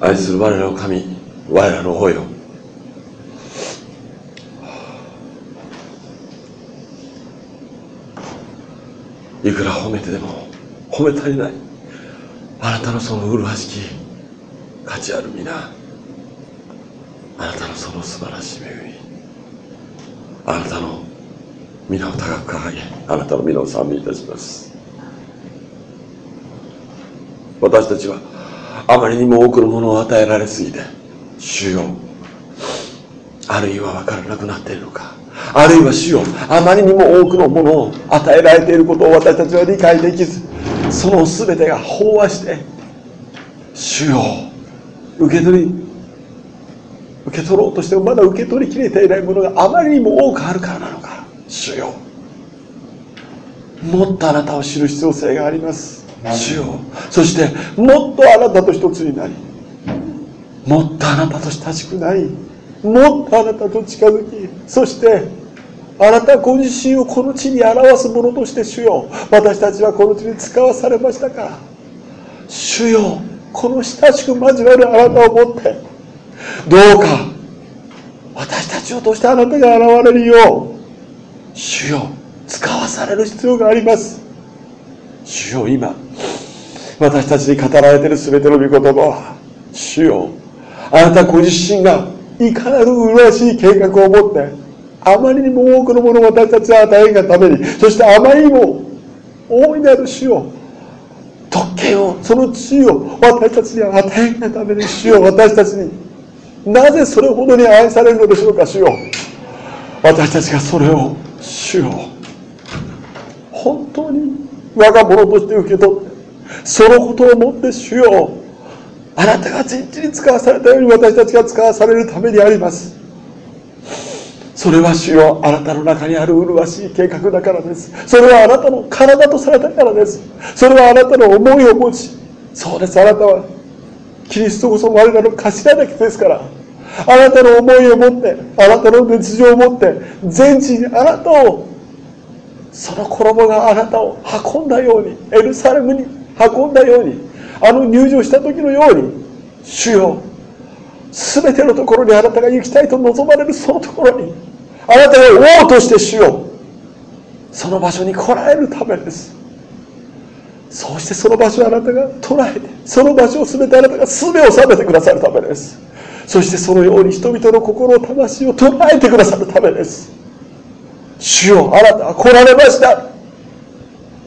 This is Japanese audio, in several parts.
愛する我らの神我らの王よ。いくら褒めてでも褒め足りない。あなたのその麗しき価値ある皆あなたのその素晴らしい恵み。あなたの皆を高く掲げあなたの皆を賛美いたします。私たちはあまりにも多くのものを与えられすぎて主よあるいは分からなくなっているのか。あるいは主よあまりにも多くのものを与えられていることを私たちは理解できずその全てが飽和して主よ受け取り受け取ろうとしてもまだ受け取りきれていないものがあまりにも多くあるからなのか。主よもっとあなたを知る必要性があります。主よそしてもっとあなたと一つになりもっとあなたと親しくなりもっとあなたと近づきそしてあなたご自身をこの地に表すものとして主よ。私たちはこの地に使わされましたから。主よこの親しく交わるあなたをもってどうか私たちを通してあなたが現れるよう主よ使わされる必要があります。主よ今私たちに語られている全ての御言葉は主よあなたご自身がいかなる麗しい計画を持ってあまりにも多くのものを私たちは与えがためにそしてあまりにも大いなる主よ特権をその地位を私たちに与えがために主よ私たちになぜそれほどに愛されるのでしょうか主よ。私たちがそれを主よ本当に我が物として受け取ってそのことをもって主よあなたが実地に使わされたように私たちが使わされるためにあります。それは主よあなたの中にある麗しい計画だからです。それはあなたの体とされたからです。それはあなたの思いを持ちそうです。あなたはキリストこそ我らの頭だけですからあなたの思いを持ってあなたの熱情を持って全地にあなたをその衣があなたを運んだようにエルサレムに運んだようにあの入場した時のように主よ全てのところにあなたが行きたいと望まれるそのところにあなたが王として主よその場所に来られるためです。そしてその場所をあなたが捉えてその場所を全てあなたが全を収めてくださるためです。そしてそのように人々の心を魂を捉えてくださるためです。主よあなたは来られました。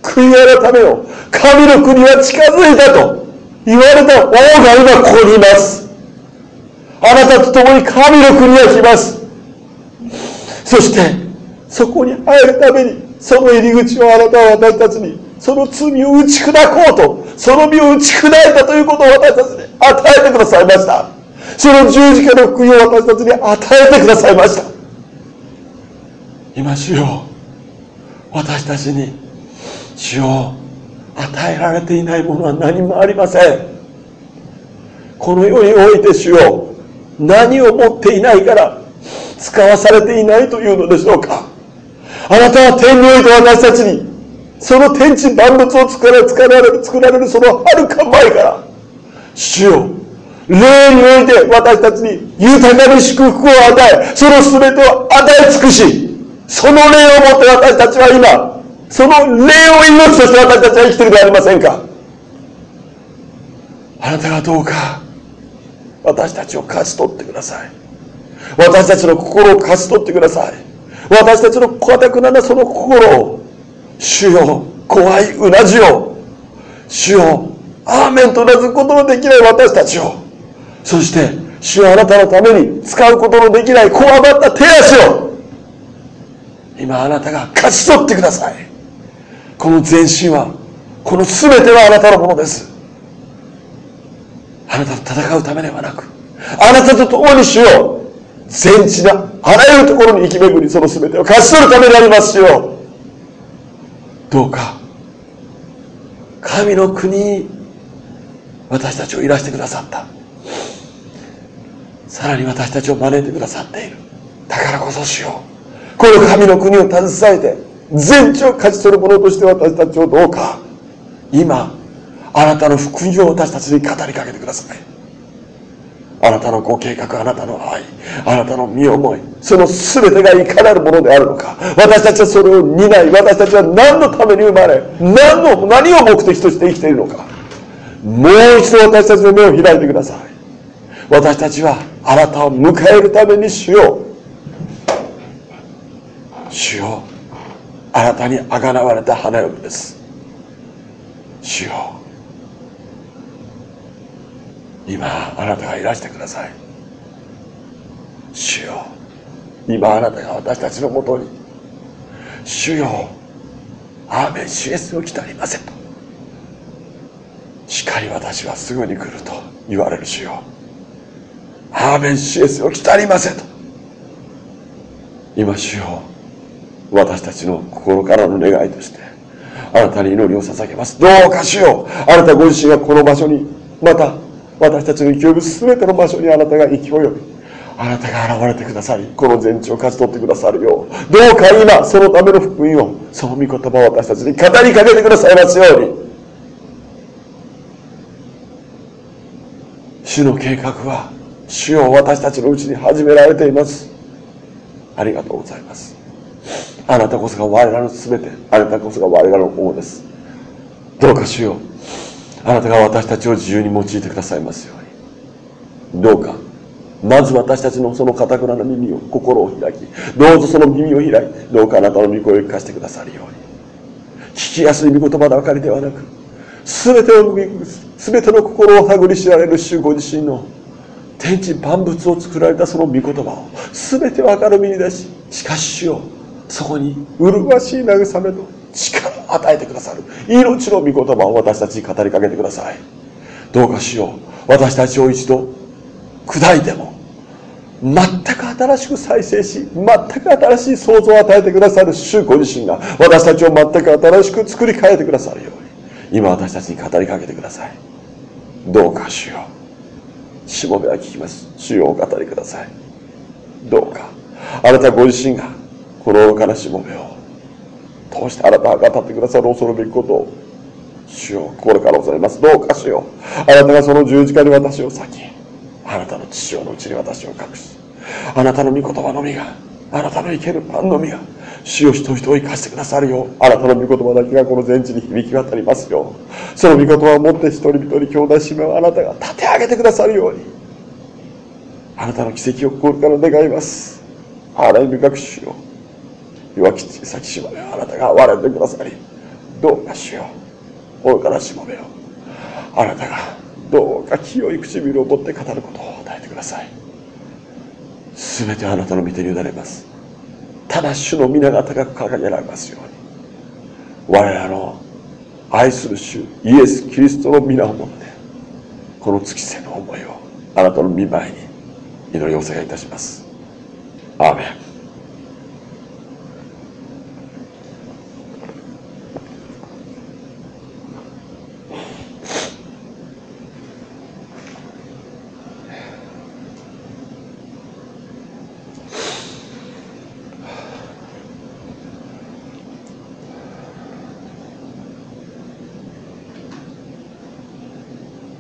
悔い改めよ。神の国は近づいたと。言われた王が今ここにいます。あなたと共に神の国が来ます。そしてそこに入るためにその入り口をあなたは私たちにその罪を打ち砕こうとその身を打ち砕いたということを私たちに与えてくださいました。その十字架の福音を私たちに与えてくださいました。今主よ私たちに主よ与えられていないものは何もありません。この世において主よ何を持っていないから使わされていないというのでしょうか。あなたは天において私たちにその天地万物を作られ作られる作られるそのはるか前から主よ霊において私たちに豊かに祝福を与えその全てを与え尽くしその霊をもって私たちは今その霊を命として私たちは生きてるではありませんか？あなたがどうか私たちを勝ち取ってください。私たちの心を勝ち取ってください。私たちの固くななその心を主よ怖いうなじを主よアーメンとうなずくことのできない私たちをそして主よあなたのために使うことのできないこわばった手足を今あなたが勝ち取ってください。この全身はこの全てはあなたのものです。あなたと戦うためではなくあなたと共にしよう全地なあらゆるところに生き巡りその全てを勝ち取るためでありますよ。どうか神の国に私たちをいらしてくださった。さらに私たちを招いてくださっている。だからこそしようこの神の国を携えて全地を勝ち取る者として私たちをどうか今あなたの福音を私たちに語りかけてください。あなたのご計画あなたの愛あなたの身思いその全てがいかなるものであるのか私たちはそれを担い私たちは何のために生まれ何の何を目的として生きているのかもう一度私たちの目を開いてください。私たちはあなたを迎えるために主よ主よあなたにあがなわれた花嫁です。主よ。今あなたがいらしてください。主よ。今あなたが私たちのもとに。主よ。アーメン主イエスを来たりませと。しかり私はすぐに来ると言われる主よ。アーメン主イエスを来たりませと。今主よ。私たちの心からの願いとしてあなたに祈りを捧げます。どうかしよう。あなたご自身がこの場所にまた私たちの勢い全ての場所にあなたが勢い及びあなたが現れてくださりこの全地を勝ち取ってくださるようどうか今そのための福音をその御言葉を私たちに語りかけてくださいますように。主の計画は主を私たちのうちに始められています。ありがとうございます。あなたこそが我らの全てあなたこそが我らの王です。どうか主ようあなたが私たちを自由に用いてくださいますように。どうかまず私たちのそのかたくなな耳を心を開きどうぞその耳を開いてどうかあなたの御声を聞かせてくださるように。聞きやすい御言葉ばかりではなく全ての全ての心を探り知られる主ご自身の天地万物を作られたその御言葉を全て明るみに出ししかし主よそこに麗しい慰めと力を与えてくださる。命の御言葉を私たちに語りかけてください。どうかしよう。私たちを一度砕いても全く新しく再生し全く新しい創造を与えてくださる。主ご自身が私たちを全く新しく作り変えてくださるように。今私たちに語りかけてください。どうか主よしもべは聞きます。主よお語りください。どうか。あなたご自身がこの愚かなしもべを通してあなたが語ってくださる恐るべきことを主よ心から恐れます。どうか主よう。あなたがその十字架に私を裂きあなたの父親のうちに私を隠しあなたの御言葉のみがあなたの生けるパンのみが主を人々を生かしてくださるようあなたの御言葉だけがこの全地に響き渡りますよう。その御言葉を持って一人一人兄弟姉妹をあなたが立て上げてくださるようにあなたの奇跡を心から願います。あらゆる学習を弱き小さき島であなたが我れてくださりどうかしよう愚かなしもべよ。あなたがどうか清い唇を持って語ることを与えてください。全てあなたの御手に委ねます。ただ主の皆が高く掲げられますように。我らの愛する主イエス・キリストの皆をもってこの月瀬の思いをあなたの見舞いに祈りをお捧げいたします。アーメン。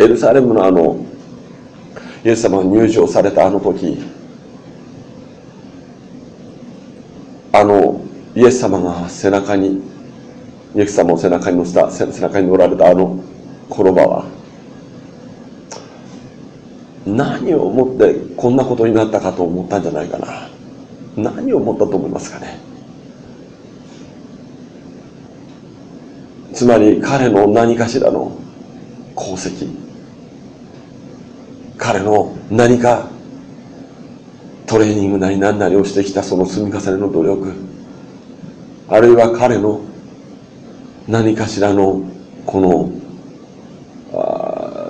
エルサレムのあのイエス様が入場されたあの時あのイエス様が背中にイエス様を背中に乗せた背中に乗られたあの転ばは何を思ってこんなことになったかと思ったんじゃないかな。何を思ったと思いますかね。つまり彼の何かしらの功績。彼の何かトレーニングなり何なりをしてきたその積み重ねの努力あるいは彼の何かしらのこの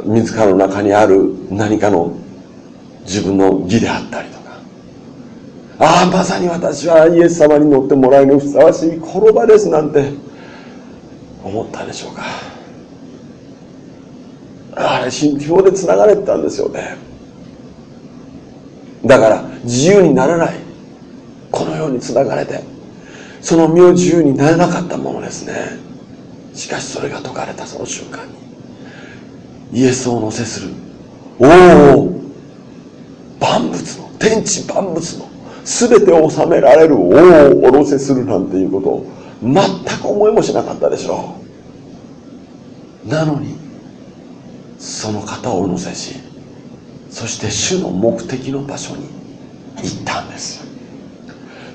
自らの中にある何かの自分の義であったりとかああまさに私はイエス様に乗ってもらえるふさわしい転ばですなんて思ったでしょうか。あれ信条でつながれてたんですよね。だから自由にならない。このようにつながれて。その身を自由になれなかったものですね。しかしそれが解かれたその瞬間に。イエスを乗せする。おお天地万物の。全てを治められる。王をおろせするなんていうことを全く思いもしなかったでしょう。なのにその方を乗せしそして主の目的の場所に行ったんです。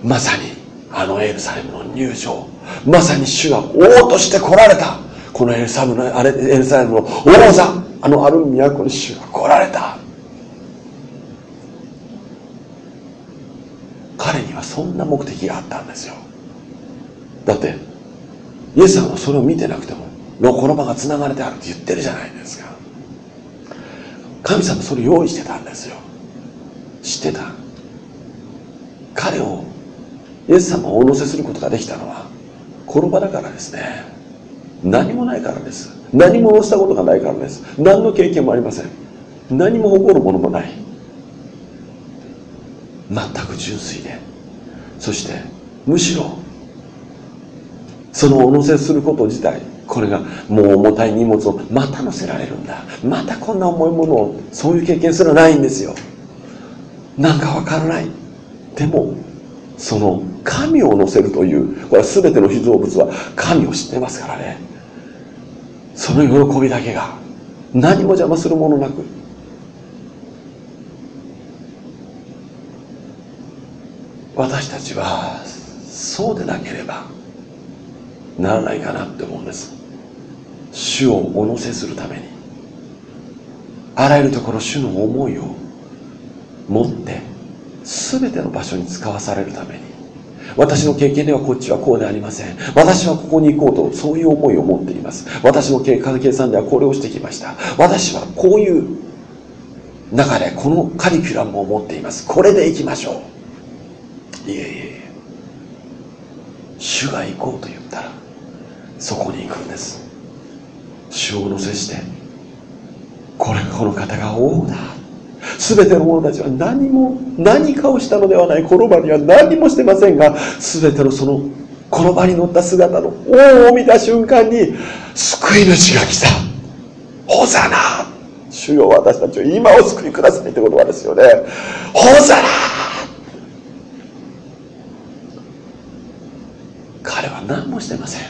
まさにあのエルサレムの入場まさに主が王として来られた。このエルサレムのあれエルサレムの王座あのある都に主が来られた。彼にはそんな目的があったんですよ。だってイエス様はそれを見てなくてもこの場がつながれてあるって言ってるじゃないですか。神様それ用意してたんですよ。知ってた。彼をイエス様をお乗せすることができたのはこの場だからですね。何もないからです。何もしたことがないからです。何の経験もありません。何も誇るものもない。全く純粋で。そしてむしろそのお乗せすること自体これがもう重たい荷物をまた乗せられるんだ。またこんな重いものをそういう経験すらないんですよ。なんかわからない。でもその神を乗せるというこれは全ての被造物は神を知ってますからね。その喜びだけが何も邪魔するものなく。私たちはそうでなければならないかなって思うんです。主をお乗せするために。あらゆるところ主の思いを持って全ての場所に使わされるために。私の経験ではこっちはこうでありません。私はここに行こうとそういう思いを持っています。私の計算ではこれをしてきました。私はこういう中でこのカリキュラムを持っています。これで行きましょう。いえいえ。主が行こうと言ったらそこに行くんです。主を乗せしてこれこの方が王だ。全ての者たちは何も何かをしたのではない。この場には何もしてませんが全てのそのこの場に乗った姿の王を見た瞬間に救い主が来た。ホザナ。主よ私たちを今を救いくださいって言葉ですよね。ホザナ。彼は何もしてません。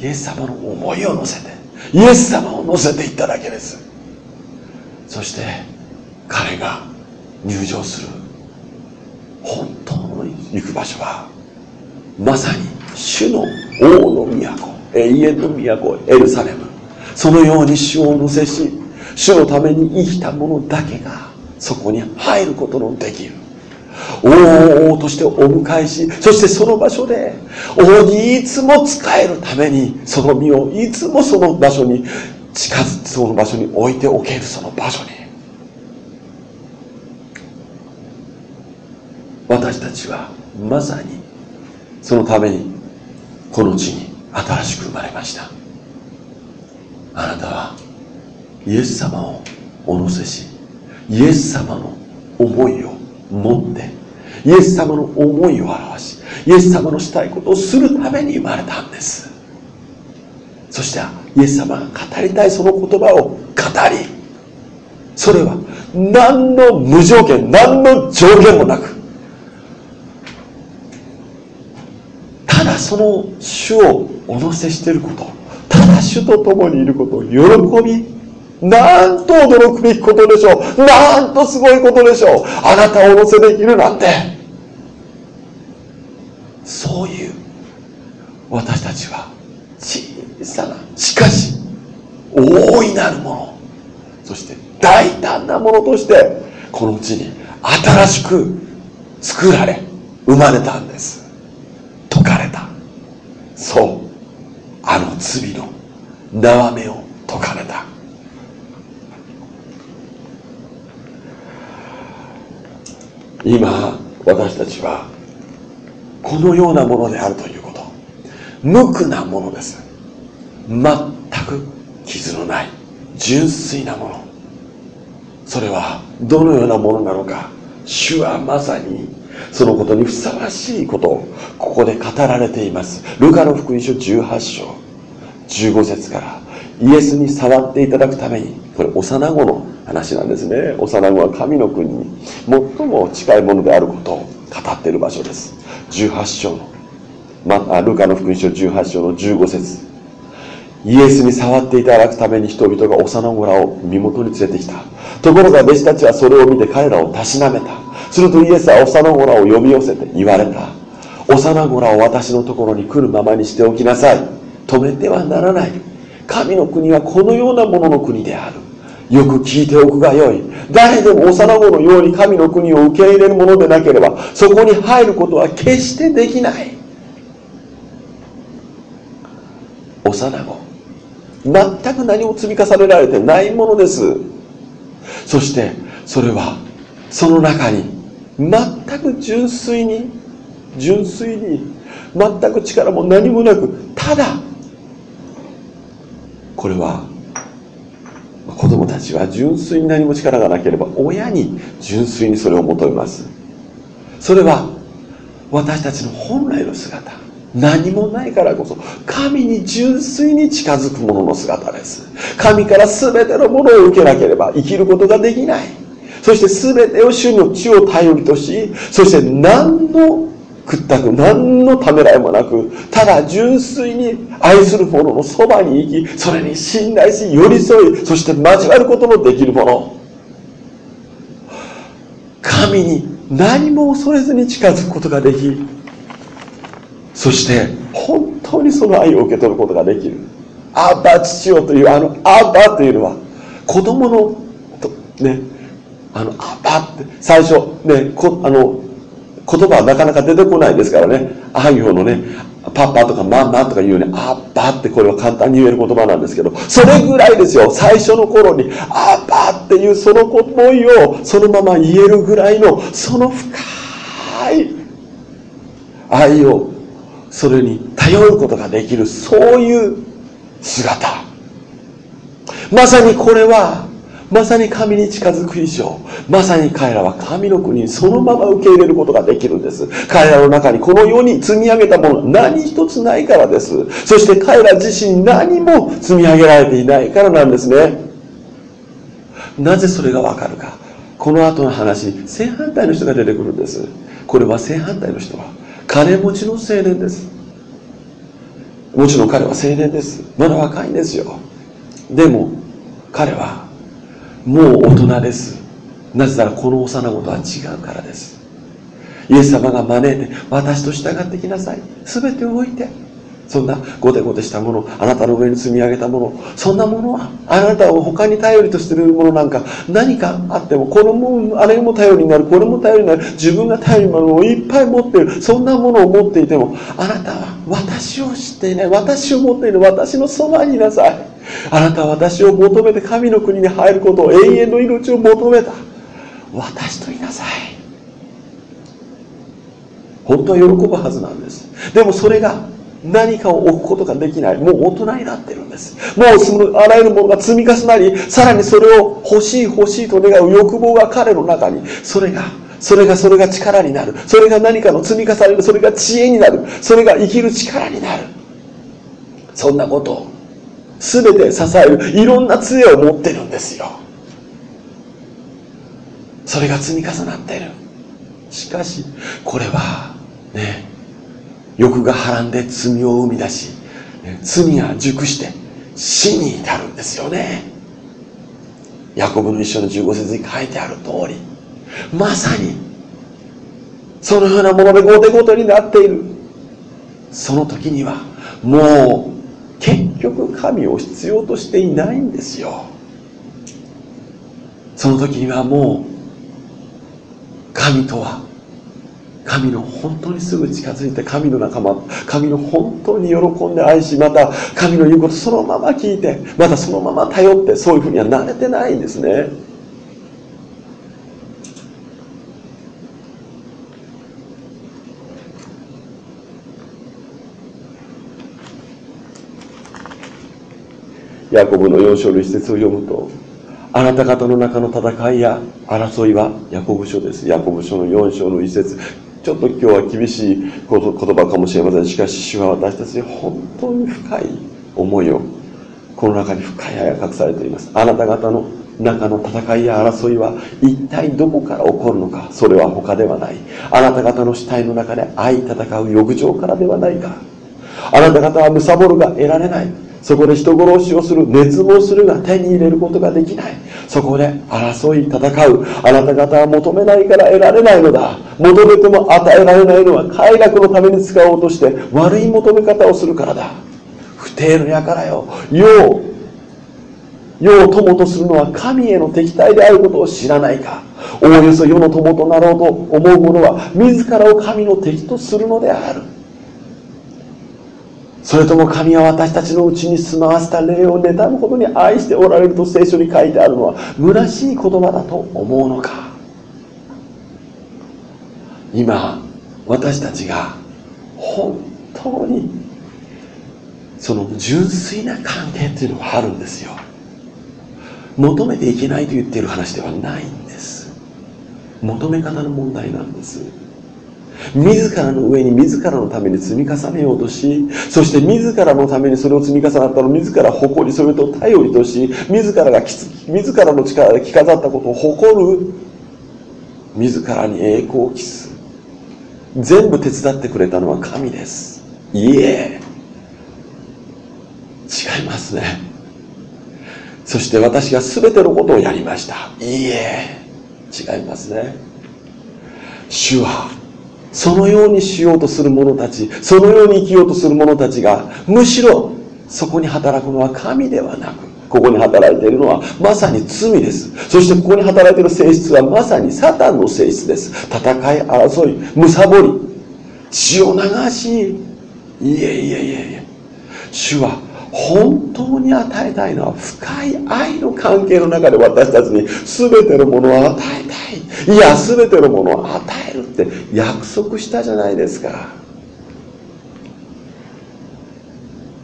イエス様の思いを乗せて。イエス様を乗せていっただけです。そして彼が入場する。本当の行く場所はまさに主の王の都永遠の都エルサレム。そのように主を乗せし主のために生きた者だけがそこに入ることのできる。王としてお迎えしそしてその場所で王にいつも仕えるためにその身をいつもその場所に近づいてその場所に置いておけるその場所に。私たちはまさにそのためにこの地に新しく生まれました。あなたはイエス様をお乗せしイエス様の思いを持ってイエス様の思いを表しイエス様のしたいことをするために生まれたんです。そしてイエス様が語りたいその言葉を語りそれは何の無条件何の条件もなくただその主をお乗せしていることただ主と共にいることを喜びなんと驚くべきことでしょう。なんとすごいことでしょう。あなたをお乗せできるなんて。そういう私たちは小さな、しかし大いなるもの、そして大胆なものとしてこの地に新しく作られ、生まれたんです。解かれた。そう。あの罪の縄目を解かれた。今私たちはこのようなものであるということ。無垢なものです。全く傷のない純粋なもの。それはどのようなものなのか主はまさにそのことにふさわしいことをここで語られています。ルカの福音書18章15節からイエスに触っていただくためにこれ幼子の話なんですね。幼子は神の国に最も近いものであることを語っている場所です。18章の、ま、ルカの福音書18章の15節。イエスに触っていただくために人々が幼子らを身元に連れてきた。ところが弟子たちはそれを見て彼らをたしなめた。するとイエスは幼子らを呼び寄せて言われた。幼子らを私のところに来るままにしておきなさい。止めてはならない。神の国はこのようなものの国である。よく聞いておくがよい。誰でも幼子のように神の国を受け入れるものでなければそこに入ることは決してできない。幼子。全く何も積み重ねられてないものです。そしてそれはその中に全く純粋に純粋に全く力も何もなくただこれはちは純粋に何も力がなければ親に純粋にそれを求めます。それは私たちの本来の姿。何もないからこそ神に純粋に近づく者の姿です。神から全てのものを受けなければ生きることができない。そして全てを主の地を頼りとしそして何の屈託何のためらいもなくただ純粋に愛する者のそばに行きそれに信頼し寄り添いそして交わることのできる者神に何も恐れずに近づくことができそして本当にその愛を受け取ることができる。アッバ父よというあのアッバというのは子供のねあのアッバって最初ねこあの言葉はなかなか出てこないですからね。ああいうのねパパとかママとか言うねアッバってこれは簡単に言える言葉なんですけどそれぐらいですよ。最初の頃にアッバっていうその思いをそのまま言えるぐらいのその深い愛をそれに頼ることができるそういう姿。まさにこれはまさに神に近づく以上まさに彼らは神の国にそのまま受け入れることができるんです。彼らの中にこの世に積み上げたもの何一つないからです。そして彼ら自身何も積み上げられていないからなんですね。なぜそれがわかるか。この後の話正反対の人が出てくるんです。これは正反対の人は金持ちの青年です。もちろん彼は青年です。まだ若いんですよ。でも彼はもう大人です。なぜならこの幼子とは違うからです。イエス様が招いて私と従ってきなさい。全てを置いて。そんなゴテゴテしたものあなたの上に積み上げたものそんなものはあなたを他に頼りとしているものなんか何かあってもこれもあれも頼りになるこれも頼りになる自分が頼りになるものをいっぱい持っているそんなものを持っていてもあなたは私を知っていない私を持っている私のそばにいなさい。あなたは私を求めて神の国に入ることを永遠の命を求めた。私といなさい。本当は喜ぶはずなんです。でもそれが何かを置くことができない。もう大人になってるんです。もうそのあらゆるものが積み重なりさらにそれを欲しい欲しいと願う欲望が彼の中にそれがそれがそれが力になる。それが何かの積み重ねるそれが知恵になる。それが生きる力になる。そんなことを全て支えるいろんな杖を持ってるんですよ。それが積み重なってる。しかしこれはね欲がはらんで罪を生み出し罪が熟して死に至るんですよね。ヤコブの一章の15節に書いてある通りまさにそのようなものでごてごてになっている。その時にはもう結局神を必要としていないんですよ。その時にはもう神とは神の本当にすぐ近づいて神の仲間神の本当に喜んで愛しまた神の言うことそのまま聞いてまたそのまま頼ってそういうふうには慣れてないんですね。ヤコブの4章の一節を読むとあなた方の中の戦いや争いはヤコブ書です。ヤコブ書の4章の一節。ちょっと今日は厳しい言葉かもしれません。しかし主は私たちに本当に深い思いをこの中に深い愛が隠されています。あなた方の中の戦いや争いは一体どこから起こるのか。それは他ではない。あなた方の死体の中で愛戦う欲情からではないか。あなた方は貪るが得られない。そこで人殺しをする熱望するが手に入れることができない。そこで争い戦う。あなた方は求めないから得られないのだ。求めても与えられないのは快楽のために使おうとして悪い求め方をするからだ。不定の輩よ。世を世を友とするのは神への敵対であることを知らないか。おおよそ世の友となろうと思う者は自らを神の敵とするのである。それとも神は私たちのうちに住まわせた霊を妬むほどに愛しておられると聖書に書いてあるのは虚しい言葉だと思うのか。今私たちが本当にその純粋な関係っていうのがあるんですよ。求めていけないと言っている話ではないんです。求め方の問題なんです。自らの上に自らのために積み重ねようとしそして自らのためにそれを積み重なったのを自ら誇りそれと頼りとし自らが自らの力で着飾ったことを誇る自らに栄光を期す。全部手伝ってくれたのは神です。いえ。違いますね。そして私が全てのことをやりました。いいえ。違いますね。主はそのようにしようとする者たちそのように生きようとする者たちがむしろそこに働くのは神ではなくここに働いているのはまさに罪です。そしてここに働いている性質はまさにサタンの性質です。戦い争いむさぼり血を流しいえいえいえいえ主は本当に与えたいのは深い愛の関係の中で私たちに全てのものを与えたい。いや全てのものを与えるって約束したじゃないですか。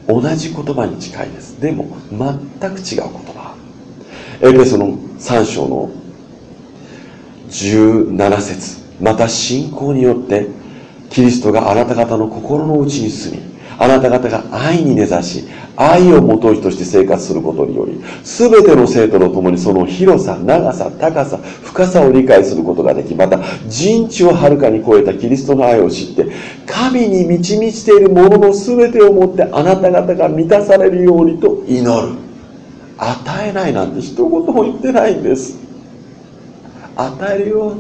同じ言葉に近いです。でも全く違う言葉。エペソの3章の17節。また信仰によってキリストがあなた方の心の内に住みあなた方が愛に根ざし愛をもといとして生活することにより全ての生徒と共にその広さ長さ高さ深さを理解することができまた人知をはるかに超えたキリストの愛を知って神に満ち満ちているものの全てをもってあなた方が満たされるようにと祈る。与えないなんて一言も言ってないんです。与えるよ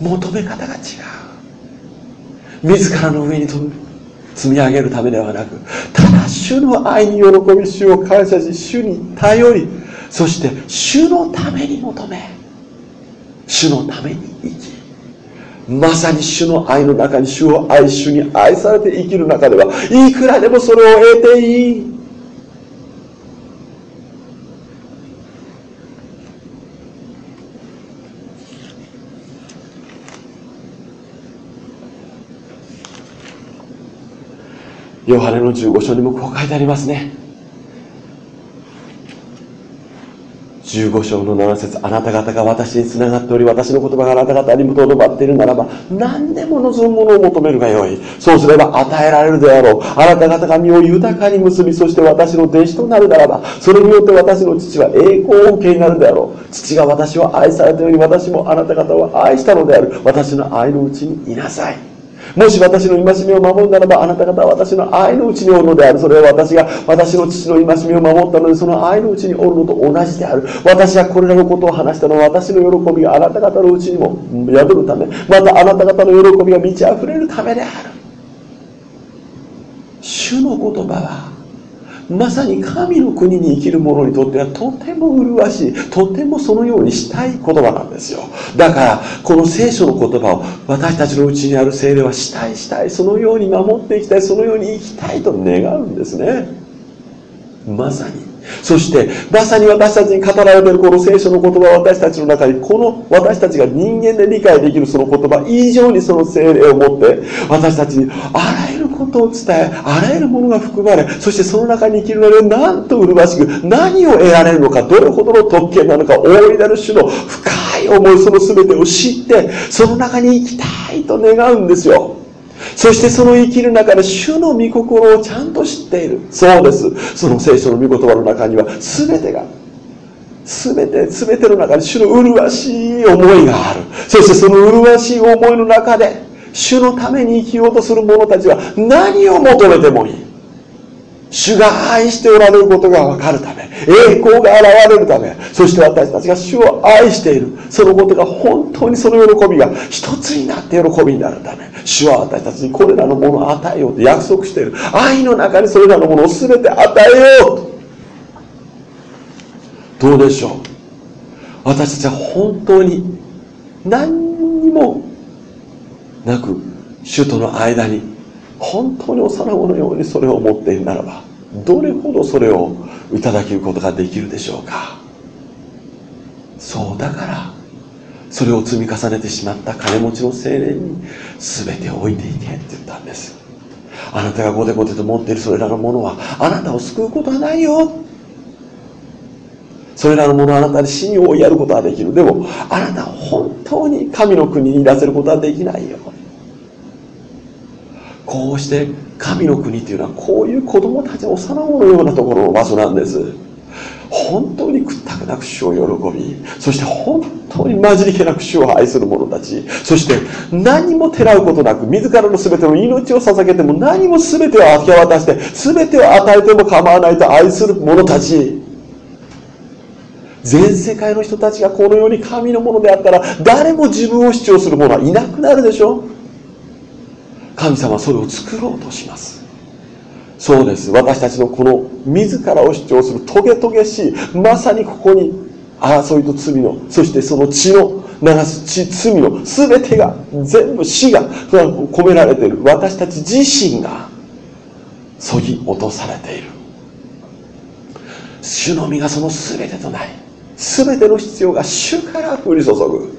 求め方が違う。自らの上に飛ぶ。積み上げるためではなくただ主の愛に喜び主を感謝し主に頼りそして主のために求め主のために生きまさに主の愛の中に主を愛主に愛されて生きる中ではいくらでもそれを得ていい。ヨハネの15章にもこう書いてありますね。15章の7節あなた方が私につながっており私の言葉があなた方にもとどまっているならば何でも望むものを求めるがよい。そうすれば与えられるであろう。あなた方が身を豊かに結びそして私の弟子となるならばそれによって私の父は栄光を受けになるであろう。父が私を愛されたように私もあなた方を愛したのである。私の愛のうちにいなさい。もし私の戒めを守るならばあなた方は私の愛のうちにおるのである。それは私が私の父の戒めを守ったのでその愛のうちにおるのと同じである。私がこれらのことを話したのは私の喜びがあなた方のうちにも宿るためまたあなた方の喜びが満ち溢れるためである。主の言葉はまさに神の国に生きる者にとってはとても麗しいとてもそのようにしたい言葉なんですよ。だからこの聖書の言葉を私たちのうちにある精霊はしたいしたいそのように守っていきたいそのように生きたいと願うんですね。まさに。そしてまさに私たちに語られているこの聖書の言葉は私たちの中にこの私たちが人間で理解できるその言葉以上にその精霊を持って私たちにあらゆると伝えあらゆるものが含まれそしてその中に生きるのでなんと麗しく何を得られるのかどれほどの特権なのか大いなる種の深い思いその全てを知ってその中に生きたいと願うんですよ。そしてその生きる中で主の御心をちゃんと知っている。そうです。その聖書の御言葉の中には全てが全て全ての中に主の麗しい思いがある。そしてその麗しい思いの中で主のために生きようとする者たちは何を求めてもいい。主が愛しておられることが分かるため栄光が現れるためそして私たちが主を愛している。そのことが本当にその喜びが一つになって喜びになるため主は私たちにこれらのものを与えようと約束している。愛の中にそれらのものを全て与えようと。どうでしょう？私たちは本当に何にもなく主との間に本当に幼子のようにそれを持っているならばどれほどそれをいただけることができるでしょうか。そうだからそれを積み重ねてしまった金持ちの青年に全て置いていけって言ったんです。あなたがゴテゴテと持っているそれらのものはあなたを救うことはないよ。それらのものあなたに死に追いやることはできる。でもあなたは本当に神の国にいらせることはできないよ。こうして神の国っていうのはこういう子供たち幼子のようなところの場所なんです。本当に屈託なく主を喜びそして本当に混じり気なく主を愛する者たちそして何もてらうことなく自らの全ての命を捧げても何も全てを明け渡して全てを与えても構わないと愛する者たち。全世界の人たちがこのように神のものであったら誰も自分を主張する者はいなくなるでしょ？神様はそれを作ろうとします。そうです。私たちのこの自らを主張するトゲトゲしいまさにここに争いと罪のそしてその血の流す血罪の全てが全部死が込められている。私たち自身がそぎ落とされている。主の実がその全てとない。全ての必要が主から降り注ぐ。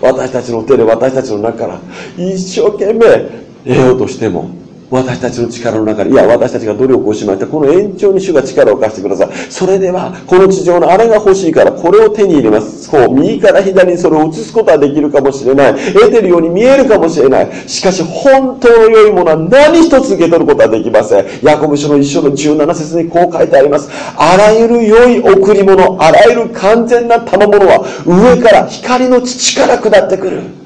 私たちの手で私たちの中から一生懸命得ようとしても私たちの力の中にいや私たちが努力をしましたこの延長に主が力を貸してください。それではこの地上のあれが欲しいからこれを手に入れます。こう右から左にそれを移すことはできるかもしれない。得てるように見えるかもしれない。しかし本当の良いものは何一つ受け取ることはできません。ヤコブ書の一章の17節にこう書いてあります。あらゆる良い贈り物あらゆる完全な賜物は上から光の父から下ってくる。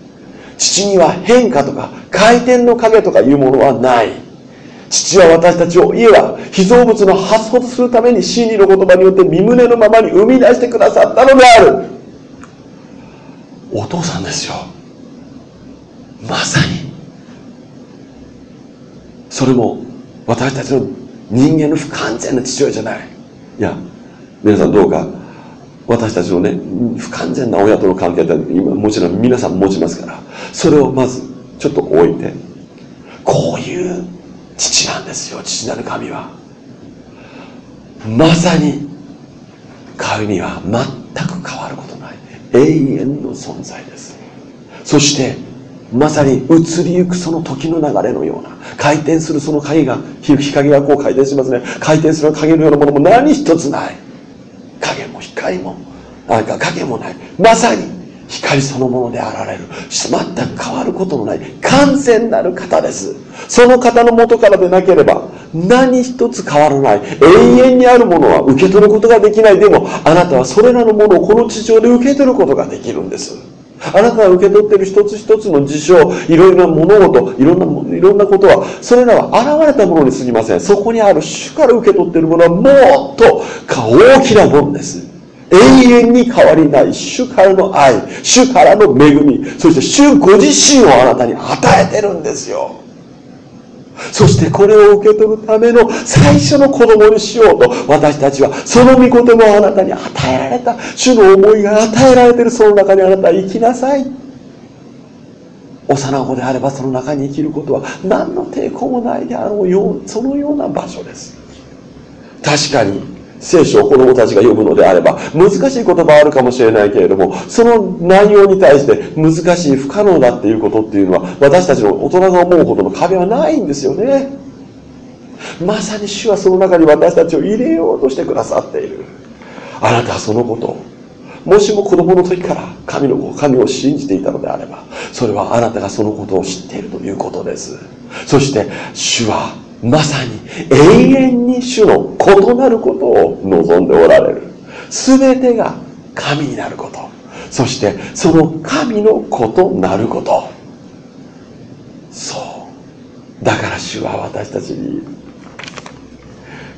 父には変化とか回転の影とかいうものはない。父は私たちを家は被造物の発想とするために真理の言葉によって身胸のままに生み出してくださったのである。お父さんですよ。まさに。それも私たちの人間の不完全な父親じゃない。いや皆さんどうか私たちのね不完全な親との関係って今もちろん皆さん持ちますから。それをまずちょっと置いてこういう父なんですよ父なる神は。まさに神は全く変わることない。永遠の存在です。そしてまさに移りゆくその時の流れのような回転するその影が日陰がこう回転しますね。回転する影のようなものも何一つない影も光もなんか影もない。まさに光そのものであられる。全く変わることのない完全なる方です。その方の元からでなければ何一つ変わらない。永遠にあるものは受け取ることができない。でもあなたはそれらのものをこの地上で受け取ることができるんです。あなたが受け取っている一つ一つの事象いろいろな物事いろんないろんなことはそれらは現れたものに過ぎません。そこにある主から受け取っているものはもっと大きなものです。永遠に変わりない主からの愛主からの恵みそして主ご自身をあなたに与えてるんですよ。そしてこれを受け取るための最初の子供にしようと私たちはその御言葉をあなたに与えられた。主の思いが与えられているその中にあなたは生きなさい。幼子であればその中に生きることは何の抵抗もないであろうようそのような場所です。確かに聖書を子供たちが読むのであれば難しい言葉はあるかもしれないけれどもその内容に対して難しい不可能だっていうことっていうのは私たちの大人が思うほどの壁はないんですよね。まさに主はその中に私たちを入れようとしてくださっている。あなたはそのことをもしも子供の時から神の子神を信じていたのであればそれはあなたがそのことを知っているということです。そして主はまさに永遠に主の異なることを望んでおられる。全てが神になること。そしてその神のことなること。そう。だから主は私たちに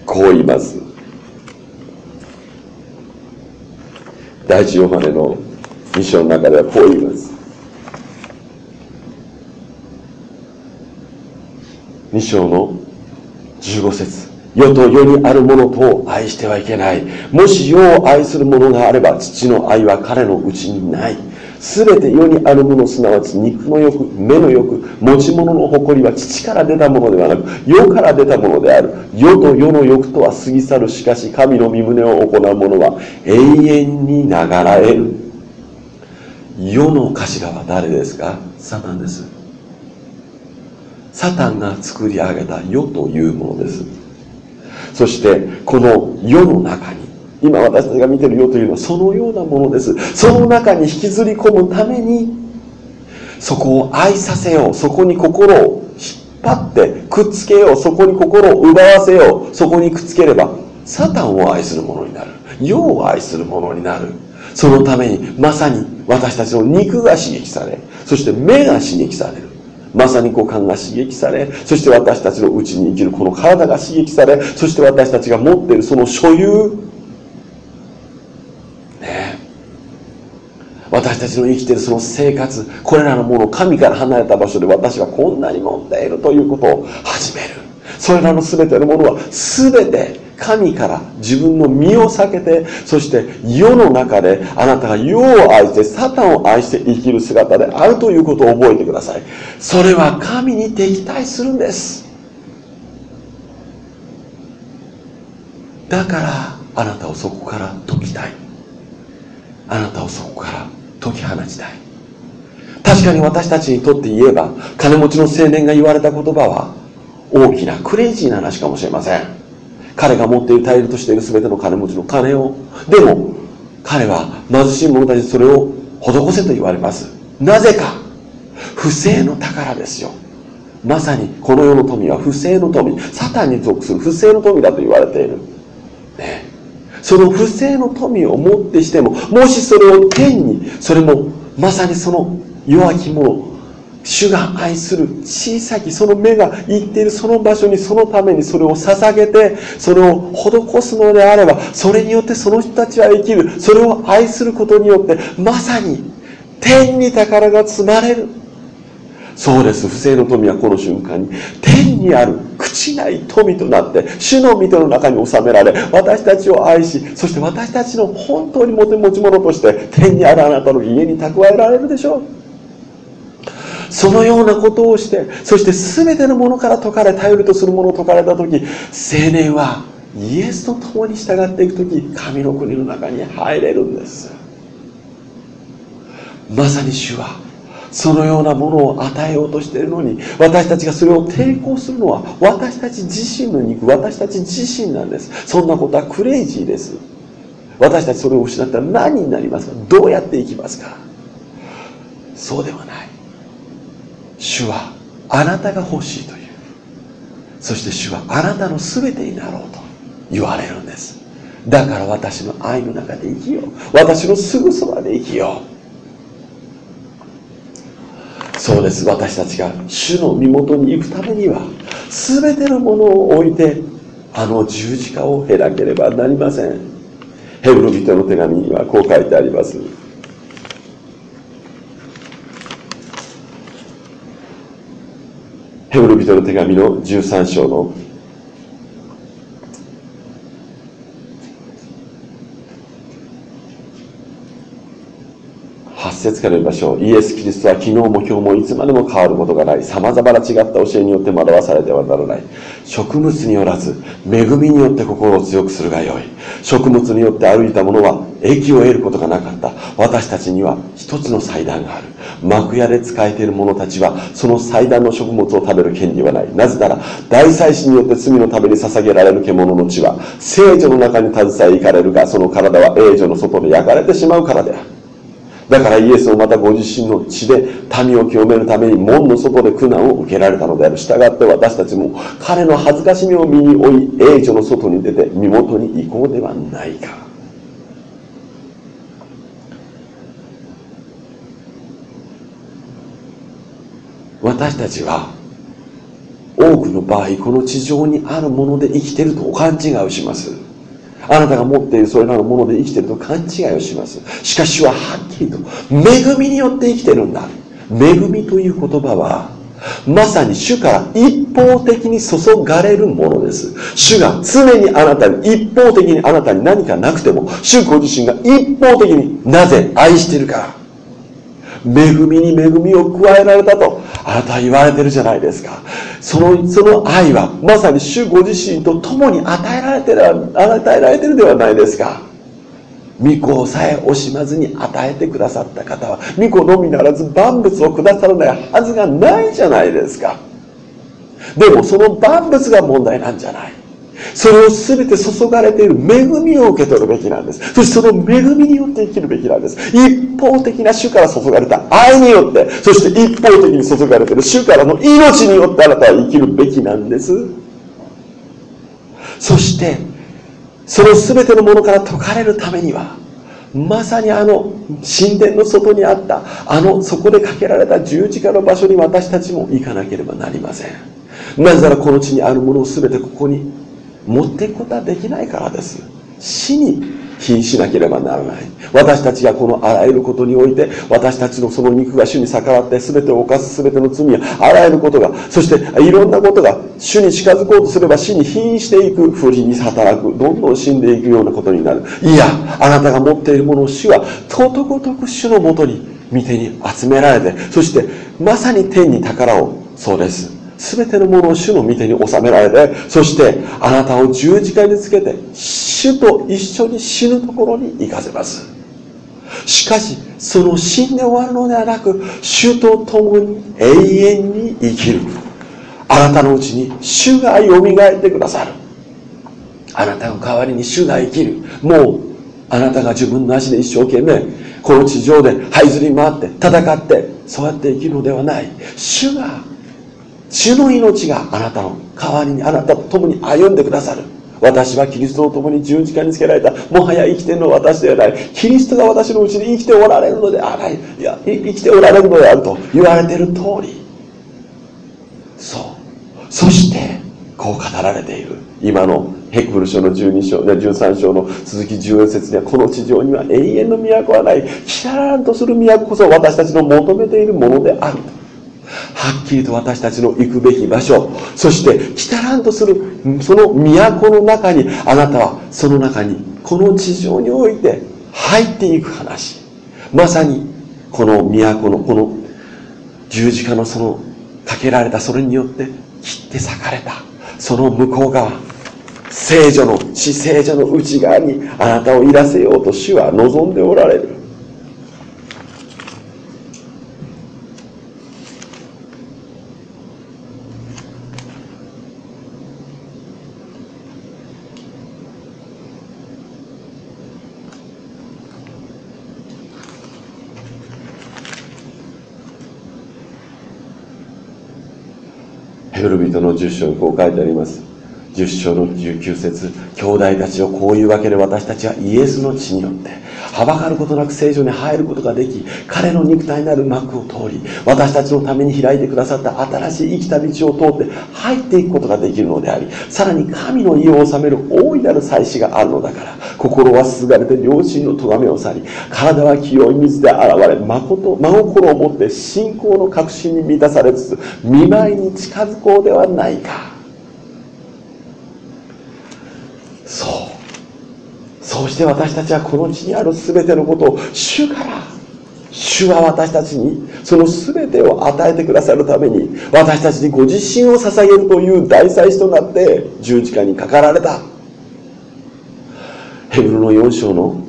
こう言います。第一ヨハネのミッションの中ではこう言います。2章の15節。世と世にあるものとを愛してはいけない。もし世を愛する者があれば父の愛は彼のうちにない。全て世にあるものすなわち肉の欲目の欲持ち物の誇りは父から出たものではなく世から出たものである。世と世の欲とは過ぎ去る。しかし神の身旨を行う者は永遠に流れる。世の頭は誰ですか？サタンです。サタンが作り上げた世というものです。そしてこの世の中に今私たちが見てる世というのはそのようなものです。その中に引きずり込むためにそこを愛させようそこに心を引っ張ってくっつけようそこに心を奪わせようそこにくっつければサタンを愛するものになる。世を愛するものになる。そのためにまさに私たちの肉が刺激されそして目が刺激されまさに五感が刺激されそして私たちのうちに生きるこの体が刺激されそして私たちが持っているその所有。ね。私たちの生きているその生活これらのものを神から離れた場所で私はこんなに持っているということを始める。それらの全てのものは全て神から自分の身を避けてそして世の中であなたが世を愛してサタンを愛して生きる姿であるということを覚えてください。それは神に敵対するんです。だからあなたをそこから解きたい。あなたをそこから解き放ちたい。確かに私たちにとって言えば金持ちの青年が言われた言葉は大きなクレイジーな話かもしれません。彼が持っている頼りとしている全ての金持ちの金をでも彼は貧しい者たちにそれを施せと言われます。なぜか不正の宝ですよ。まさにこの世の富は不正の富。サタンに属する不正の富だと言われている、ね、その不正の富をもってしてももしそれを天にそれもまさにその弱き者主が愛する小さきその目が言っているその場所にそのためにそれを捧げてそれを施すのであればそれによってその人たちは生きる。それを愛することによってまさに天に宝が積まれる。そうです。不正の富はこの瞬間に天にある朽ちない富となって主の御手の中に収められ私たちを愛しそして私たちの本当に持ち物として天にあるあなたの家に蓄えられるでしょう。そのようなことをしてそして全てのものから解かれ頼りとするものを解かれた時青年はイエスと共に従っていく時神の国の中に入れるんです。まさに主はそのようなものを与えようとしているのに私たちがそれを抵抗するのは私たち自身の肉私たち自身なんです。そんなことはクレイジーです。私たちそれを失ったら何になりますか？どうやっていきますか？そうではない。主はあなたが欲しいという。そして主はあなたの全てになろうと言われるんです。だから私の愛の中で生きよう。私のすぐそばで生きよう。そうです。私たちが主の身元に行くためには全てのものを置いてあの十字架を経なければなりません。ヘブル人の手紙にはこう書いてあります。ヘブル人の手紙の13章の節から読みましょう。イエス・キリストは昨日も今日もいつまでも変わることがない。様々な違った教えによって惑わされてはならない。食物によらず恵みによって心を強くするがよい。食物によって歩いた者は益を得ることがなかった。私たちには一つの祭壇がある。幕屋で仕えている者たちはその祭壇の食物を食べる権利はない。なぜなら大祭司によって罪のために捧げられる獣の血は聖女の中に携え行かれるがその体は栄女の外で焼かれてしまうからである。だからイエスもまたご自身の血で民を清めるために門の外で苦難を受けられたのである。従って私たちも彼の恥ずかしみを身に追い、栄女の外に出て身元に行こうではないか。私たちは多くの場合この地上にあるもので生きてるとお勘違いをしますあなたが持っているそれらのもので生きていると勘違いをします。しかしははっきりと恵みによって生きてるんだ。恵みという言葉はまさに主から一方的に注がれるものです。主が常にあなたに一方的にあなたに何かなくても主ご自身が一方的になぜ愛してるか。ら恵みに恵みを加えられたとあなたは言われてるじゃないですか。そのその愛はまさに主ご自身と共に与えられてる与えられてるではないですか。御子をさえ惜しまずに与えてくださった方は御子のみならず万物をくださらないはずがないじゃないですか。でもその万物が問題なんじゃない。それを全て注がれている恵みを受け取るべきなんです。そしてその恵みによって生きるべきなんです。一方的な主から注がれた愛によってそして一方的に注がれている主からの命によってあなたは生きるべきなんです。そしてその全てのものから解かれるためにはまさにあの神殿の外にあったあのそこでかけられた十字架の場所に私たちも行かなければなりません。なぜならこの地にあるものを全てここに持っていくことはできないからです。死に瀕しなければならない。私たちがこのあらゆることにおいて私たちのその肉が主に逆らって全てを犯す全ての罪やあらゆることがそしていろんなことが主に近づこうとすれば死に瀕していく不利に働くどんどん死んでいくようなことになる。いやあなたが持っているものを主はことごとく主のもとに見てに集められてそしてまさに天に宝をそうです。全てのものを主の御手に収められてそしてあなたを十字架につけて主と一緒に死ぬところに行かせます。しかしその死んで終わるのではなく主と共に永遠に生きる。あなたのうちに主がよみがえってくださる。あなたの代わりに主が生きる。もうあなたが自分の足で一生懸命この地上で這いずり回って戦ってそうやって生きるのではない。主が主の命があなたの代わりにあなたと共に歩んでくださる。私はキリストと共に十字架につけられた。もはや生きてるのは私ではない。キリストが私のうちに生きておられるのではない。いや生きておられるのであると言われている通り。そう。そしてこう語られている。今のヘクブル書の12章13章の続き14節にはこの地上には永遠の都はない。きららんとする都こそ私たちの求めているものである。とはっきりと私たちの行くべき場所そして来たらんとするその都の中にあなたはその中にこの地上において入っていく話。まさにこの都のこの十字架のそのかけられたそれによって切って裂かれたその向こう側聖女の死聖女の内側にあなたをいらせようと主は望んでおられる。10章にこう書いてあります。10章の19節兄弟たちをこういうわけで私たちはイエスの血によってはばかることなく聖女に入ることができ彼の肉体なる幕を通り私たちのために開いてくださった新しい生きた道を通って入っていくことができるのでありさらに神の家を治める大いなる祭司があるのだから心はすすがれて良心の咎めを去り体は清い水で現れ誠真心を持って信仰の確信に満たされつつ見舞いに近づこうではないか。そして私たちはこの地にある全てのことを主から主は私たちにその全てを与えてくださるために私たちにご自身を捧げるという大祭司となって十字架にかかられた。ヘブルの4章の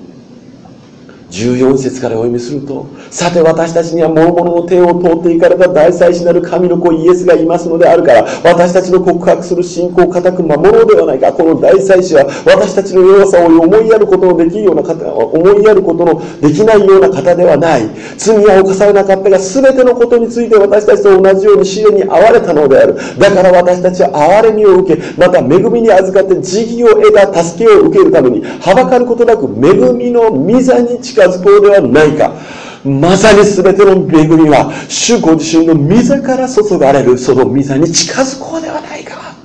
14節からお読みすると、さて私たちには諸々の手を通っていかれた大祭司なる神の子イエスがいますのであるから、私たちの告白する信仰を固く守ろうではないか。この大祭司は私たちの弱さを思いやることのできるような方、思いやることのできないような方ではない。罪は犯されなかったが、全てのことについて私たちと同じように試練に遭われたのである。だから私たちは憐れみを受け、また恵みに預かって慈義を得た助けを受けるために、はばかることなく恵みの御座に近づこうではないか。まさに全ての恵みは、主ご自身の御座から注がれる、その御座に近づこうではないか。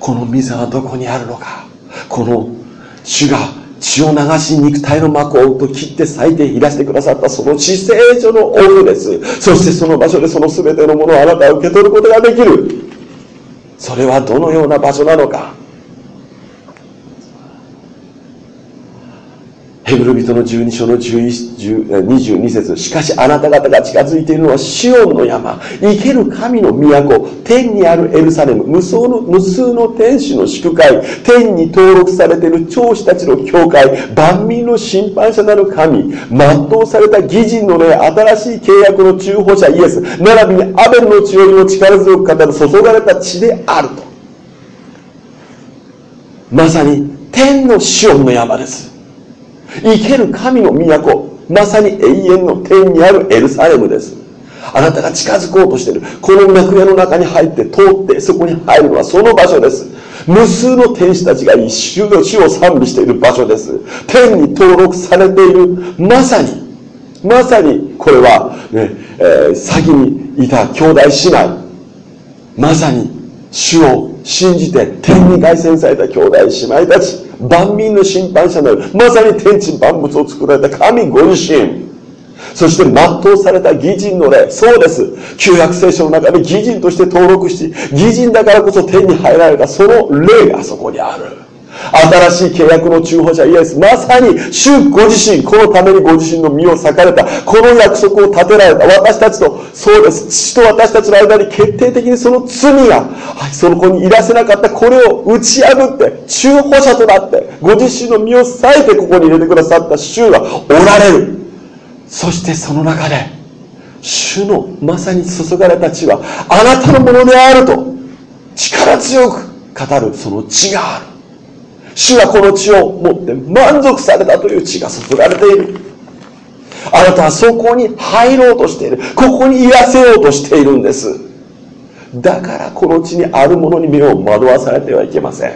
この御座はどこにあるのか。この主が血を流し肉体の膜をと切って裂いていらしてくださったその死聖所の奥です。そしてその場所でその全てのものをあなたは受け取ることができる。それはどのような場所なのか。ヘブル人の12章の22節。しかしあなた方が近づいているのはシオンの山。生ける神の都。天にあるエルサレム。無数の無数の天使の祝会天に登録されている長子たちの教会。万民の審判者なる神。全うされた義人の霊新しい契約の中保者イエス。並びにアベルの血よりも力強く語る注がれた血であると。まさに天のシオンの山です。生ける神の都まさに永遠の天にあるエルサレムです。あなたが近づこうとしているこの幕屋の中に入って通ってそこに入るのはその場所です。無数の天使たちが一周の地を賛美している場所です。天に登録されている。まさにまさにこれは、ねえー、先にいた兄弟姉妹。まさに主を信じて天に凱旋された兄弟姉妹たち。万民の審判者のまさに天地万物を作られた神ご自身。そして全うされた義人の霊。そうです。旧約聖書の中で義人として登録し義人だからこそ天に入られたその霊がそこにある。新しい契約の中保者イエスまさに主ご自身このためにご自身の身を裂かれたこの約束を立てられた。私たちとそうです。父と私たちの間に決定的にその罪が、はい、その子にいらせなかった。これを打ち破って中保者となってご自身の身を裂いてここに入れてくださった主がおられる。そしてその中で主のまさに注がれた血はあなたのものであると力強く語るその血がある。主はこの血を持って満足されたという血が注がれている。あなたはそこに入ろうとしている。ここにいらせようとしているんです。だからこの地にあるものに目を惑わされてはいけません。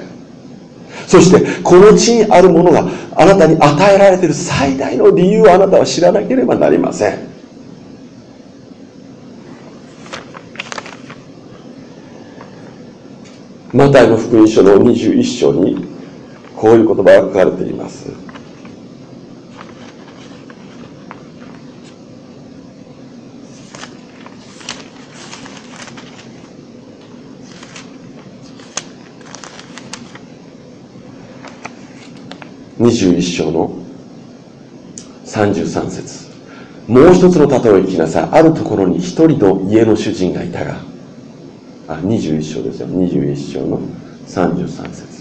そしてこの地にあるものがあなたに与えられている最大の理由をあなたは知らなければなりません。マタイの福音書の21章にこういう言葉が書かれています。21章の33節。もう一つの例えを聞きなさい。あるところに一人の家の主人がいたが。あ21章ですよ。21章の33節。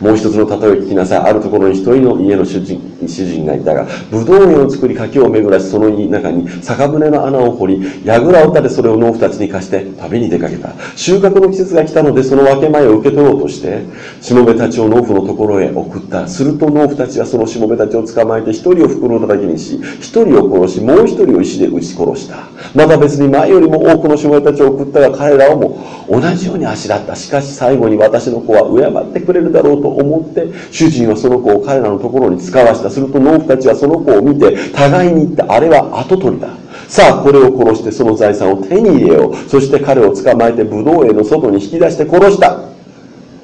もう一つの例えを聞きなさい。あるところに一人の家の主人主人がいたが、武道園を作り、柿を巡らし、その中に酒舟の穴を掘り、櫓を立て、それを農夫たちに貸して旅に出かけた。収穫の季節が来たので、その分け前を受け取ろうとして、しもべたちを農夫のところへ送った。すると農夫たちはそのしもべたちを捕まえて、一人を袋叩きにし、一人を殺し、もう一人を石で撃ち殺した。また別に前よりも多くのしもべたちを送ったが、彼らをも同じようにあしらった。しかし最後に私の子は敬ってくれるだろうと思って主人はその子を彼らのところに使わした。すると農夫たちはその子を見て互いに言ったあれは跡取りだ。さあこれを殺してその財産を手に入れよう。そして彼を捕まえて武道園の外に引き出して殺した。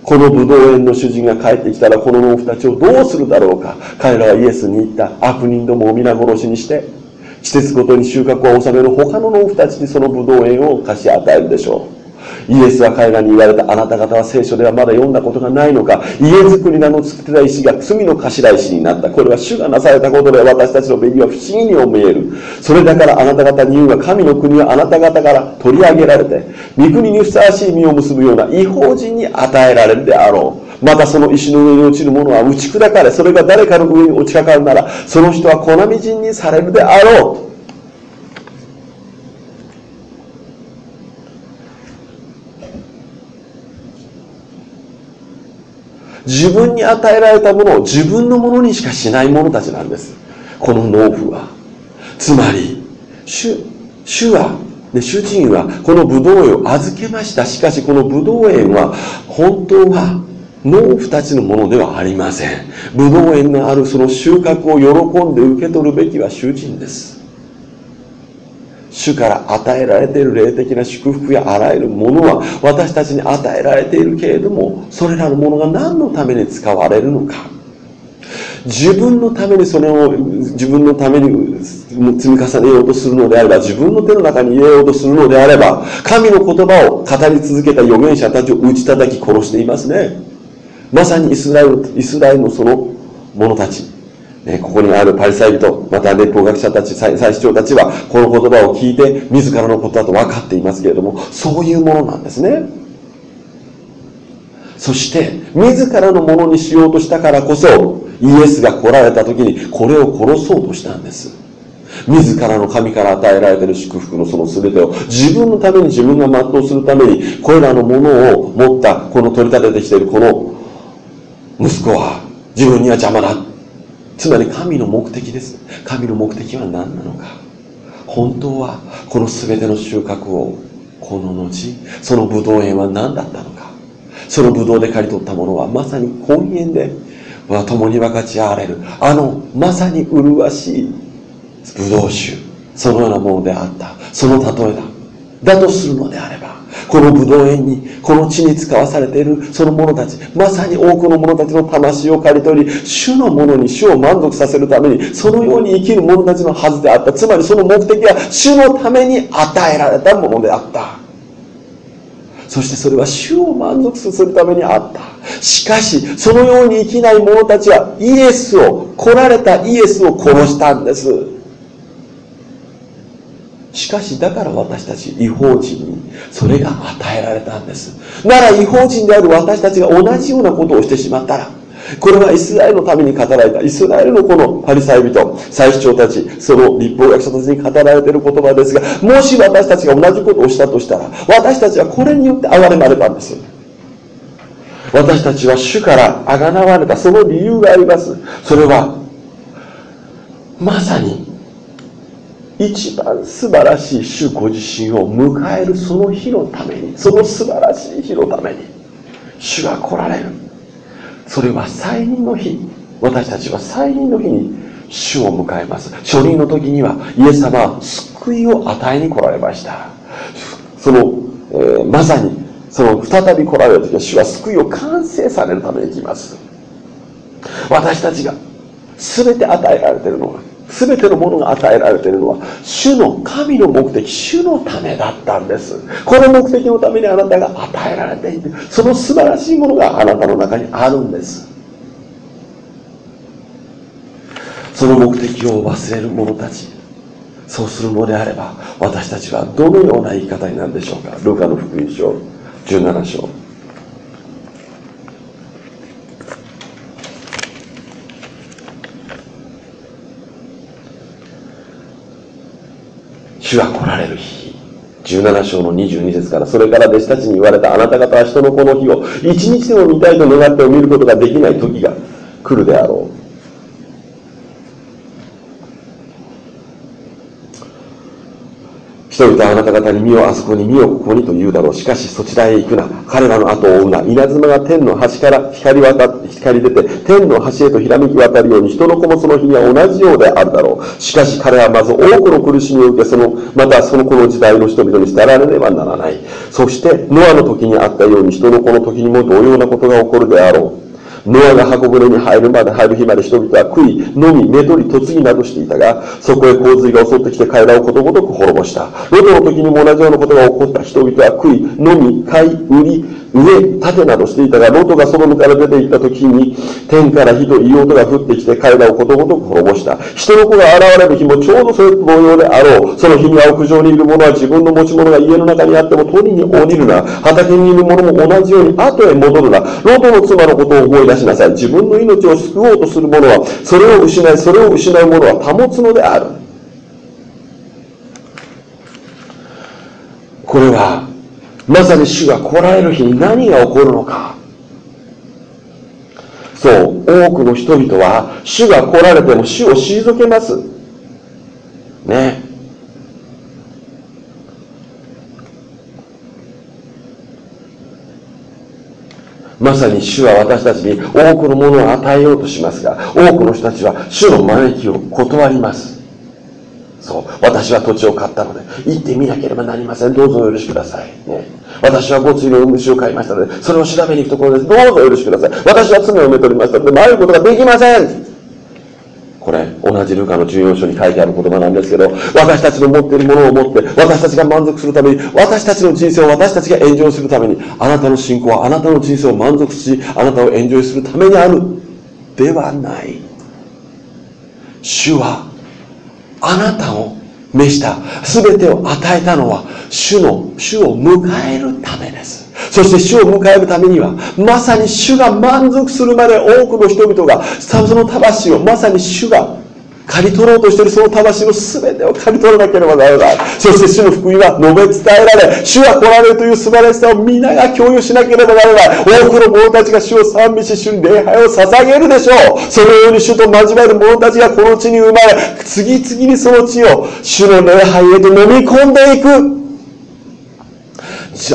この武道園の主人が帰ってきたらこの農夫たちをどうするだろうか。彼らはイエスに言った。悪人どもを皆殺しにして季節ごとに収穫を納める他の農夫たちにその武道園を貸し与えるでしょう。イエスは彼らに言われたあなた方は聖書ではまだ読んだことがないのか。家づくりなの作ってた石が罪の頭石になった。これは主がなされたことで私たちの目には不思議に思える。それだからあなた方に言うが神の国はあなた方から取り上げられて御国にふさわしい実を結ぶような違法人に与えられるであろう。またその石の上に落ちるものは打ち砕かれ、それが誰かの上に落ちかかるなら、その人は粉みじんにされるであろう。自分に与えられたものを自分のものにしかしない者たちなんです。この農夫は。つまり、主、主は、で主人はこのブドウ園を預けました。しかしこのブドウ園は本当は農夫たちのものではありません。ブドウ園のあるその収穫を喜んで受け取るべきは主人です。主から与えられている霊的な祝福やあらゆるものは私たちに与えられているけれどもそれらのものが何のために使われるのか。自分のためにそれを自分のために積み重ねようとするのであれば自分の手の中に入れようとするのであれば神の言葉を語り続けた預言者たちを打ち叩き殺していますね。まさにイスラエルイスラエルのその者たち。ここにあるパリサイ人、また列法学者たち、祭司長たちは、この言葉を聞いて、自らのことだと分かっていますけれども、そういうものなんですね。そして、自らのものにしようとしたからこそ、イエスが来られた時に、これを殺そうとしたんです。自らの神から与えられている祝福のその全てを自分のために自分が全うするためにこれらのものを持ったこの取り立ててきているこの息子は自分には邪魔だつまり神の目的です。神の目的は何なのか。本当はこの全ての収穫をこの後そのブドウ園は何だったのか。そのブドウで刈り取ったものはまさに婚宴で共に分かち合われるあのまさに麗しいブドウ酒。そのようなものであった。その例えだ。だとするのであればこの武道園にこの地に使わされているその者たちまさに多くの者たちの魂を刈り取り主のものに主を満足させるためにそのように生きる者たちのはずであった。つまりその目的は主のために与えられたものであった。そしてそれは主を満足させるためにあった。しかしそのように生きない者たちはイエスを来られたイエスを殺したんです。しかしだから私たち違法人にそれが与えられたんです。なら違法人である私たちが同じようなことをしてしまったらこれはイスラエルのために語られた。イスラエルのこのパリサイ人祭司長たちその立法学者たちに語られている言葉ですがもし私たちが同じことをしたとしたら私たちはこれによって憐れまれたんです。私たちは主からあがなわれた。その理由があります。それはまさに一番素晴らしい主ご自身を迎えるその日のためにその素晴らしい日のために主が来られる。それは再臨の日。私たちは再臨の日に主を迎えます。初任の時にはイエス様は救いを与えに来られました。その、えー、まさにその再び来られる時は主は救いを完成されるために来ます。私たちが全て与えられているのは全てのものが与えられているのは主の神の目的主のためだったんです。この目的のためにあなたが与えられていてその素晴らしいものがあなたの中にあるんです。その目的を忘れる者たちそうするのであれば私たちはどのような言い方になるでしょうか。ルカの福音書17章。主が来られる日。17章の22節からそれから弟子たちに言われたあなた方は人の子の日を一日でも見たいと願っても見ることができない時が来るであろう人々はあなた方に見よあそこに見よここにと言うだろう。しかしそちらへ行くな。彼らの後を追うな。稲妻が天の端から光渡光り出て天の端へとひらめき渡るように人の子もその日には同じようであるだろう。しかし彼はまず多くの苦しみを受けそのまたその子の時代の人々に伝えられねばならない。そしてノアの時にあったように人の子の時にも同様なことが起こるであろう。ノアが箱舟に入るまで入る日まで人々は食い、飲み、寝取り、嫁ぎなどしていたが、そこへ洪水が襲ってきて彼らをことごとく滅ぼした。ロトの時にも同じようなことが起こった人々は食い、飲み、買い、売り、上、盾などしていたが、ロトがソロムから出て行った時に、天から火と硫黄が降ってきて、彼らをことごとく滅ぼした。人の子が現れる日もちょうどそれと同様であろう。その日には屋上にいる者は自分の持ち物が家の中にあっても取りに降りるな。畑にいる者も同じように後へ戻るな。ロトの妻のことを思い出しなさい。自分の命を救おうとする者は、それを失い、それを失う者は保つのである。これはまさに主が来られる日に何が起こるのか。そう多くの人々は主が来られても主を退けます。ね。まさに主は私たちに多くのものを与えようとしますが多くの人たちは主の招きを断ります。そう私は土地を買ったので。行ってみなければなりません。どうぞお許しください、ね、私はごついの虫を買いましたのでそれを調べに行くところです。どうぞお許しください。私は罪を埋め取りましたので参ることができません。これ同じルカの14章に書いてある言葉なんですけど私たちの持っているものを持って私たちが満足するために私たちの人生を私たちがエンジョイするためにあなたの信仰はあなたの人生を満足しあなたをエンジョイするためにある。ではない。主はあなたを召した。全てを与えたのは主の主を迎えるためです。そして主を迎えるためにはまさに主が満足するまで多くの人々がその魂をまさに主が刈り取ろうとしているその魂の全てを刈り取らなければならない。そして主の福音は述べ伝えられ、主が来られるという素晴らしさを皆が共有しなければならない。多くの者たちが主を賛美し、主に礼拝を捧げるでしょう。そのように主と交わる者たちがこの地に生まれ、次々にその地を主の礼拝へと飲み込んでいく。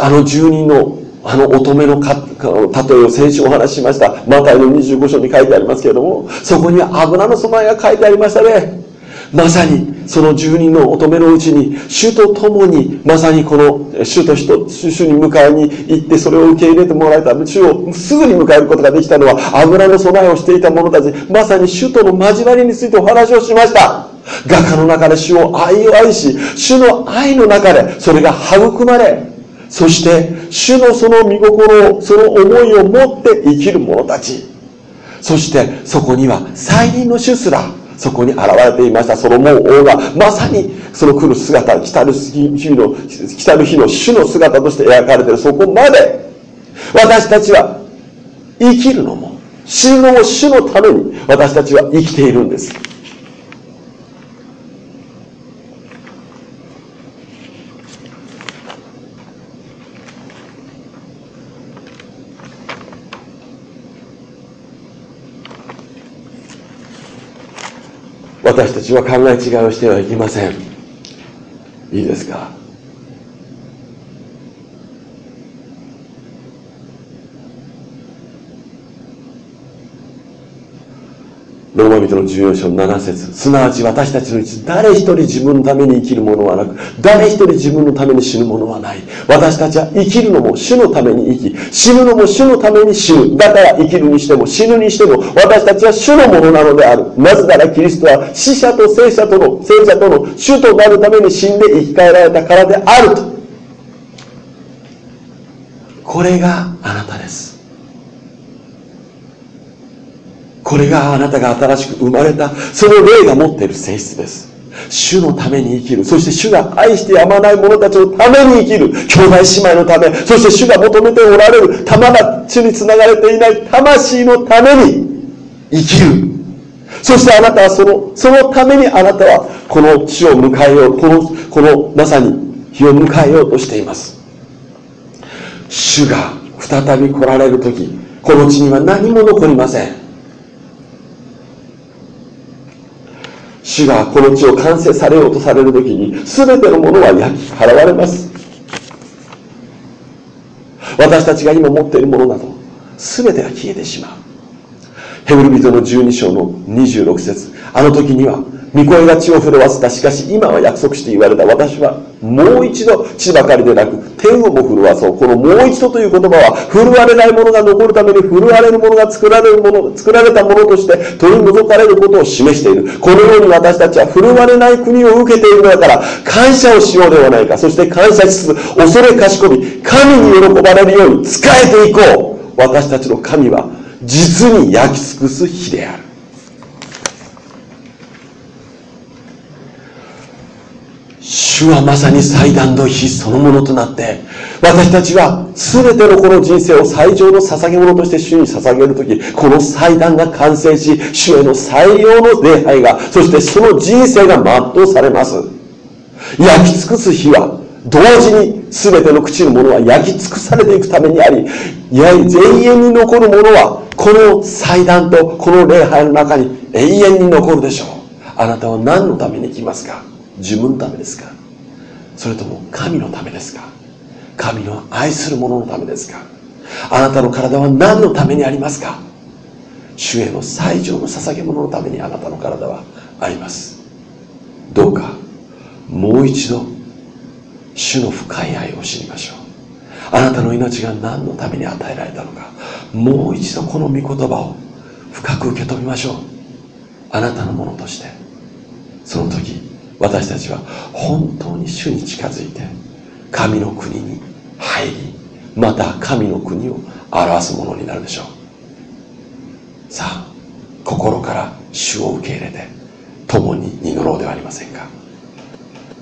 あの住人のあの乙女の例えを先週お話ししました。マタイの25章に書いてありますけれども、そこには油の備えが書いてありましたね。まさにその住人の乙女のうちに主と共にまさにこの主と人主に迎えに行ってそれを受け入れてもらえた主をすぐに迎えることができたのは油の備えをしていた者たちまさに主との交わりについてお話をしました画家の中で主を愛を愛し主の愛の中でそれが育まれそして主のその御心をその思いを持って生きる者たち。そしてそこには再臨の主すらそこに現れていました。ソロモン王がまさにその来る姿来たる日の来たる日の主の姿として描かれている。そこまで私たちは生きるのも死ぬのも主のために私たちは生きているんです。私たちは考え違いをしてはいけません。いいですかローマ人の14章7節。すなわち私たちのうち誰一人自分のために生きるものはなく誰一人自分のために死ぬものはない。私たちは生きるのも主のために生き死ぬのも主のために死ぬ。だから生きるにしても死ぬにしても私たちは主のものなのである。なぜならキリストは死者と聖者との聖者との主となるために死んで生き返られたからであると。これがあなたです。これがあなたが新しく生まれたその霊が持っている性質です。主のために生きる。そして主が愛してやまない者たちのために生きる。兄弟姉妹のため。そして主が求めておられる。魂につながれていない。魂のために生きる。そしてあなたはそのそのためにあなたはこの地を迎えよう。このこのまさに日を迎えようとしています。主が再び来られる時この地には何も残りません。主がこの地を完成されようとされる時に全てのものは焼き払われます。私たちが今持っているものなど全てが消えてしまう。ヘブル人の12章の26節。あの時には御声が地を震わせた。しかし今は約束して言われた。私はもう一度地ばかりでなく天をも震わそう。このもう一度という言葉は震われないものが残るために震われるものが作られるもの、作られたものとして取り除かれることを示している。このように私たちは震われない国を受けているのだから感謝をしようではないか。そして感謝しつつ恐れかしこみ神に喜ばれるように仕えていこう。私たちの神は実に焼き尽くす日である。主はまさに祭壇の日そのものとなって私たちは全てのこの人生を最上の捧げ物として主に捧げる時この祭壇が完成し主への最良の礼拝がそしてその人生が全うされます。焼き尽くす日は同時に全ての朽ちるものは焼き尽くされていくためにありいや永遠に残るものはこの祭壇とこの礼拝の中に永遠に残るでしょう。あなたは何のために来ますか？自分のためですか？それとも神のためですか？神の愛する者のためですか？あなたの体は何のためにありますか？主への最上の捧げ物のためにあなたの体はあります。どうかもう一度主の深い愛を知りましょう。あなたの命が何のために与えられたのか。もう一度この御言葉を深く受け止めましょう。あなたのものとして。その時私たちは本当に主に近づいて神の国に入りまた神の国を表すものになるでしょう。さあ心から主を受け入れて共に祈ろうではありませんか。